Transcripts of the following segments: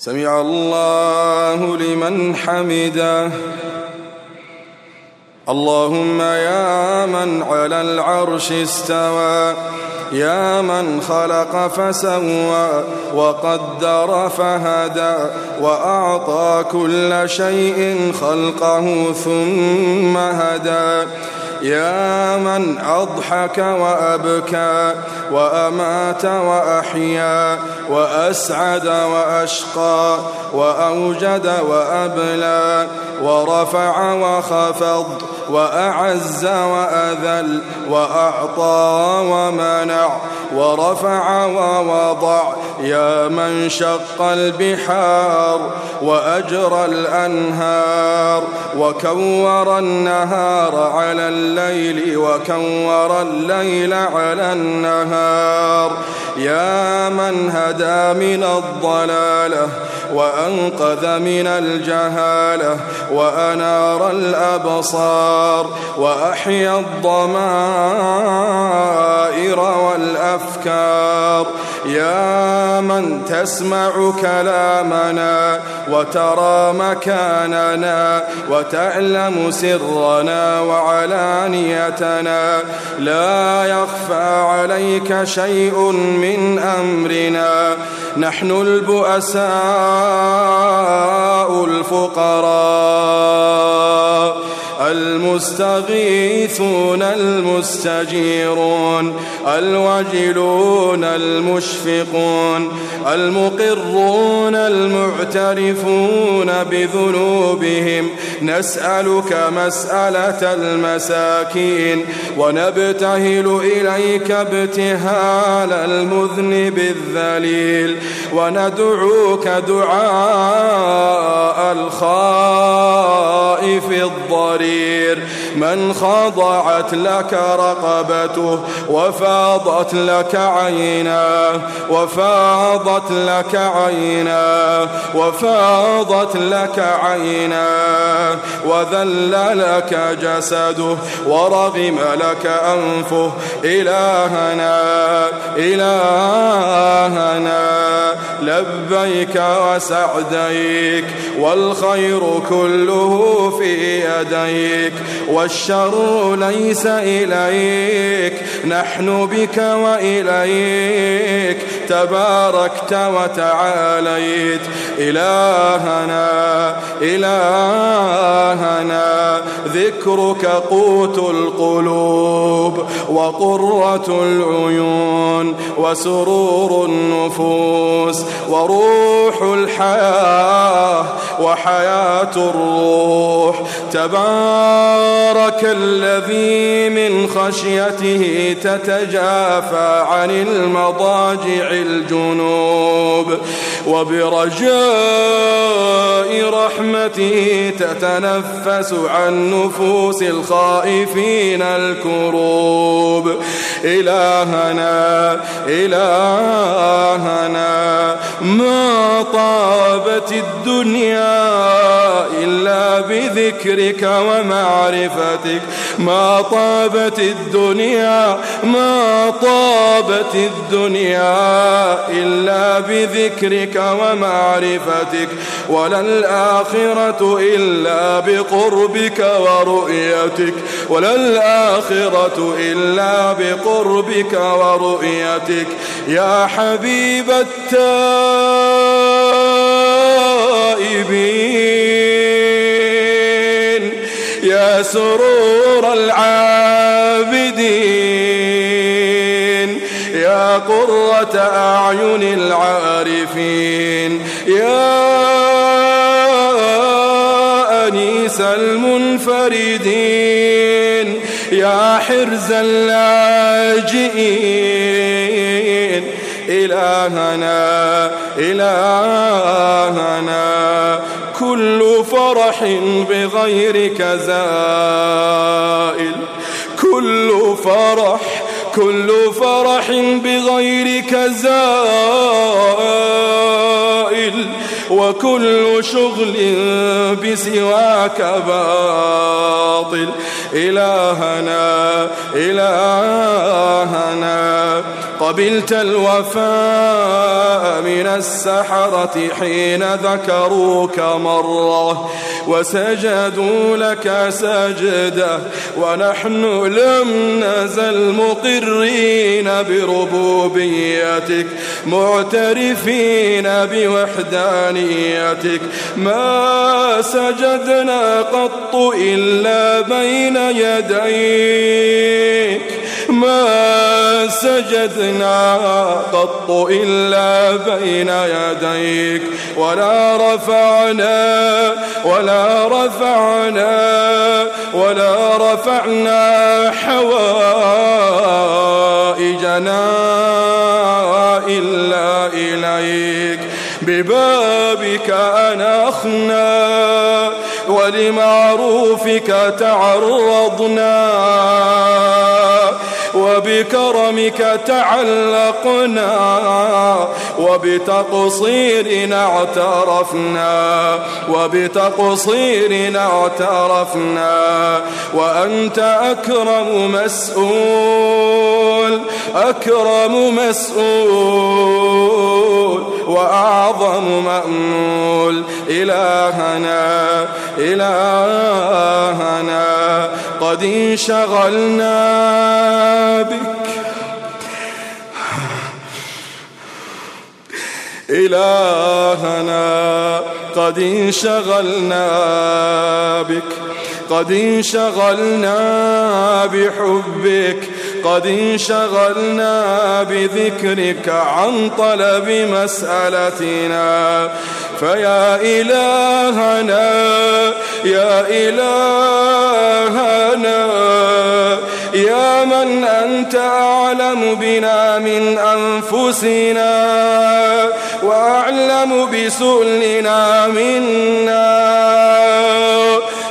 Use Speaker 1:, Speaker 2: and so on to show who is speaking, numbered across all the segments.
Speaker 1: سمع الله لمن حمده. اللهم يا من على العرش استوى يا من خلق فسوى وقدر فهدى وأعطى كل شيء خلقه ثم هدى. يا من أضحك وأبكى وأمات وأحيا وأسعد وأشقى وأوجد وأبلى ورفع وخفض وأعز وأذل وأعطى ومنع ورفع ووضع يا من شق البحار وأجرى الأنهار وكور النهار على الليل وكور الليل على النهار. يا من هدى من الضلالة وأنقذ من الجهالة وأنار الأبصار وأحيا الضمائر والأفكار. يا من تسمع كلامنا وترى مكاننا وتعلم سرنا وعلانيتنا لا يخفى عليك شيء من أمرنا. نحن البؤساء الفقراء. المستغيثون المستجيرون الوجلون المشفقون المقرون المعترفون بذنوبهم نسألك مسألة المساكين ونبتهل إليك ابتهال المذنب الذليل وندعوك دعاء الخائف الضرير من خضعت لك رقبته وفاضت لك عيناه وفاضت لك عيناه وفاضت لك عيناه. وذل لك جسده ورغم لك أنفه. إلهنا إلهنا لبيك وسعديك والخير كله في يديك. والشر ليس إليك. نحن بك وإليك تباركت وتعاليت. إلهنا إلهنا ذكرك قوت القلوب وقرة العيون وسرور النفوس وروح الحياة وحياة الروح. تبارك الذي من خشيته تتجافى عن المضاجع الجنوب وبرجاء رحمته تتنفس عن نفوس الخائفين الكروب. إلهنا إلهنا ما طابت الدنيا إلا بذكرك ومعرفتك. ما طابت الدنيا ما طابت الدنيا إلا بذكرك ومعرفتك. ولا الآخرة إلا بقربك ورؤيتك. ولا الآخرة إلا بقربك ورؤيتك. يا حبيب التائبين. يا سرور العابدين يا قرة أعين العارفين يا أنيس المنفردين يا حرز اللاجئين. إلهنا إلهنا كل فرح بغيرك زائل كل فرح كل فرح بغيرك زائل وكل شغل بسواك باطل. إلهنا إلهنا. قبلت الوفاء من السحرة حين ذكروك مرة وسجدوا لك سجدة ونحن لم نزل مقرين بربوبيتك معترفين بوحدانيتك. ما سجدنا قط إلا بين يديك. ما سجدنا قط إلا بين يديك. ولا رفعنا ولا رفعنا ولا رفعنا حوائجنا إلا إليك. ببابك أنخنا ولمعروفك تعرضنا. وبكرمك تعلقنا وبتقصيرنا اعترفنا وبتقصيرنا اعترفنا وأنت أكرم مسؤول أكرم مسؤول وأعظم مأمول. إلهنا إلهنا. قد انشغلنا بك. إلهنا قد انشغلنا بك. قد انشغلنا بحبك. قد انشغلنا بذكرك عن طلب مسألتنا. فيا إلهنا يا إلهنا يا من أنت أعلم بنا من أنفسنا وأعلم بسؤلنا منا.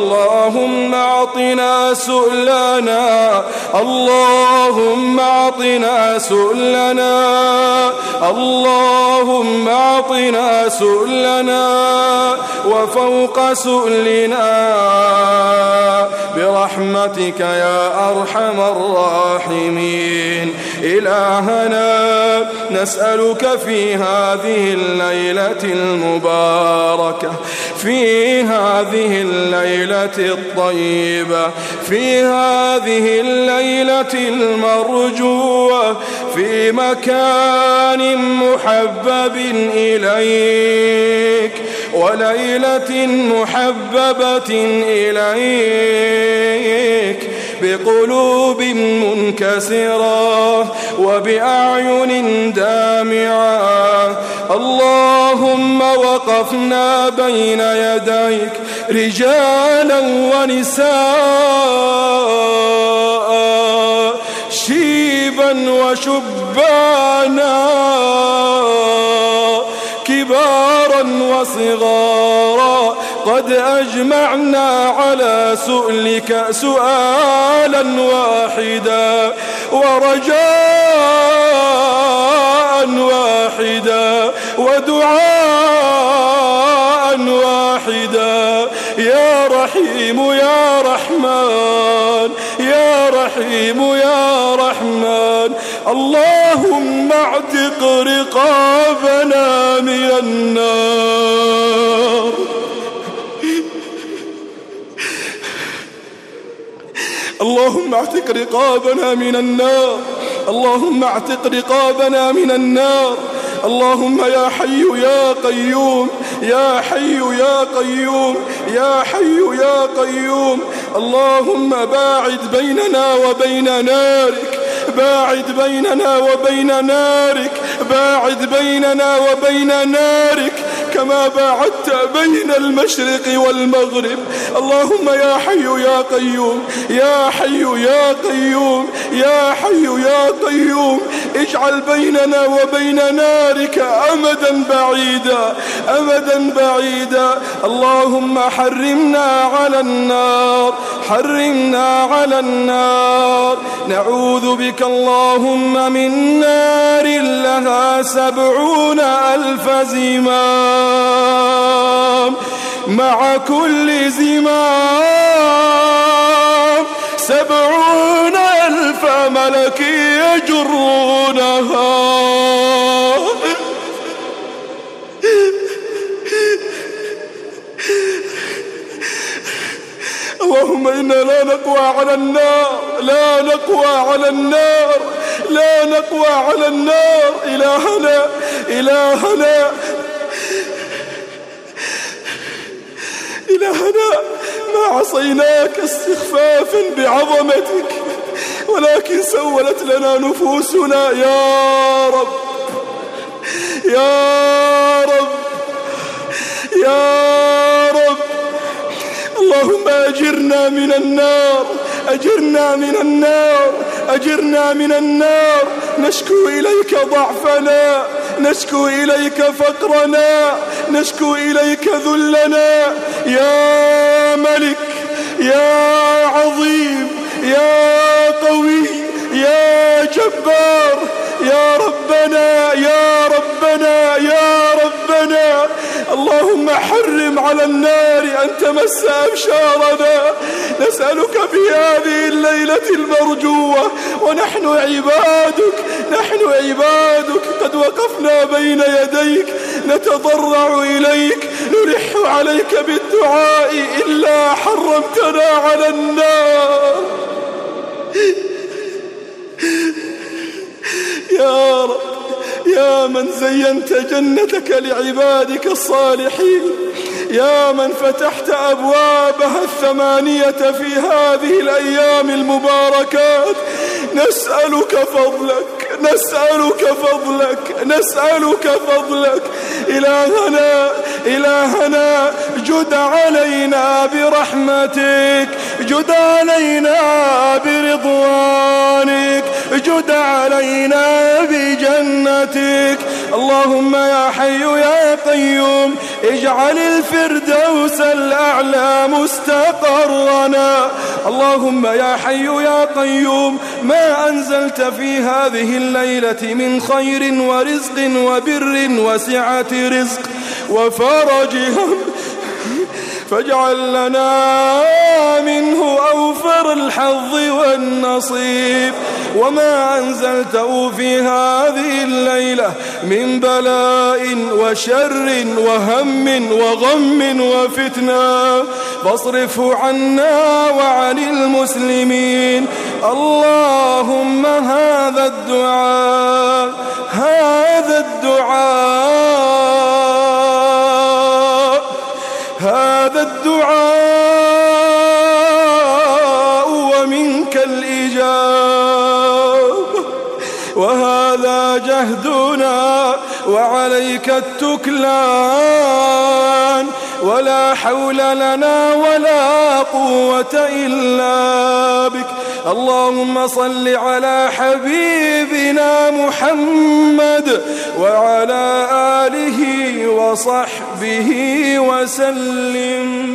Speaker 1: اللهم اعطنا سؤلنا. اللهم اعطنا سؤلنا. اللهم اعطنا سؤلنا. وفوق سؤلنا. برحمتك يا أرحم الراحمين. إلهنا نسألك في هذه الليلة المباركة في هذه الليلة الطيبة في هذه الليلة المرجوة في مكان محبب إليك وليلة محببة إليك. بقلوب منكسرة وبأعين دامعة. اللهم وقفنا بين يديك رجالا ونساء شيبا وشبانا كبارا وصغارا. قد أجمعنا على سؤلك سؤالا واحدا ورجاء واحدا ودعاء واحدا. يا رحيم يا رحمن يا رحيم يا رحمن اللهم اعتق رقابنا من النار. اللهم اعتق رقابنا من النار. اللهم اعتق رقابنا من النار. اللهم يا حي يا قيوم يا حي يا قيوم يا حي يا قيوم. اللهم باعد بيننا وبين نارك باعد بيننا وبين نارك باعد بيننا وبين نارك. كما باعدت بين المشرق والمغرب. اللهم يا حي يا قيوم يا حي يا قيوم يا حي يا قيوم. اجعل بيننا وبين نارك أمدا بعيدا أمدا بعيدا. اللهم حرمنا على النار حرمنا على النار. نعوذ بك اللهم من نار لها سبعون ألف زمام مع كل زمام. سبعون ألف ملك يجرونها. اللهم إنا لا نقوى على النار لا نقوى على النار لا نقوى على النار. إلهنا إلهنا إلهنا ما عصيناك استخفافا بعظمتك ولكن سولت لنا نفوسنا يا رب يا رب يا رب. اللهم أجرنا من النار أجرنا من النار أجرنا من النار. نشكو إليك ضعفنا. نشكو إليك فقرنا نشكو إليك ذلنا. يا ملك يا عظيم يا قوي يا جبار يا ربنا يا اللهم حرم على النار أن تمس أبشارنا. نسألك في هذه الليلة المرجوة. ونحن عبادك نحن عبادك. قد وقفنا بين يديك. نتضرع إليك. نلح عليك بالدعاء. إلا حرمتنا على النار. يا رب. يا من زينت جنتك لعبادك الصالحين يا من فتحت أبوابها الثمانية في هذه الأيام المباركات نسألك فضلك نسألك فضلك نسألك فضلك. إلهنا إلهنا جد علينا برحمتك. جد علينا برضوانك جد علينا بجنتك. اللهم يا حي يا قيوم اجعل الفردوس الأعلى مستقرنا. اللهم يا حي يا قيوم ما أنزلت في هذه الليلة من خير ورزق وبر وسعة رزق. وفرج فاجعل لنا منه أوفر الحظ والنصيب. وما أنزلته في هذه الليلة من بلاء وشر وهم وغم وفتنة. فاصرفه عنا وعن المسلمين. اللهم هذا الدعاء هذا الدعاء. وهذا جهدنا وعليك التكلان ولا حول لنا ولا قوة إلا بك. اللهم صل على حبيبنا محمد وعلى آله وصحبه وسلم.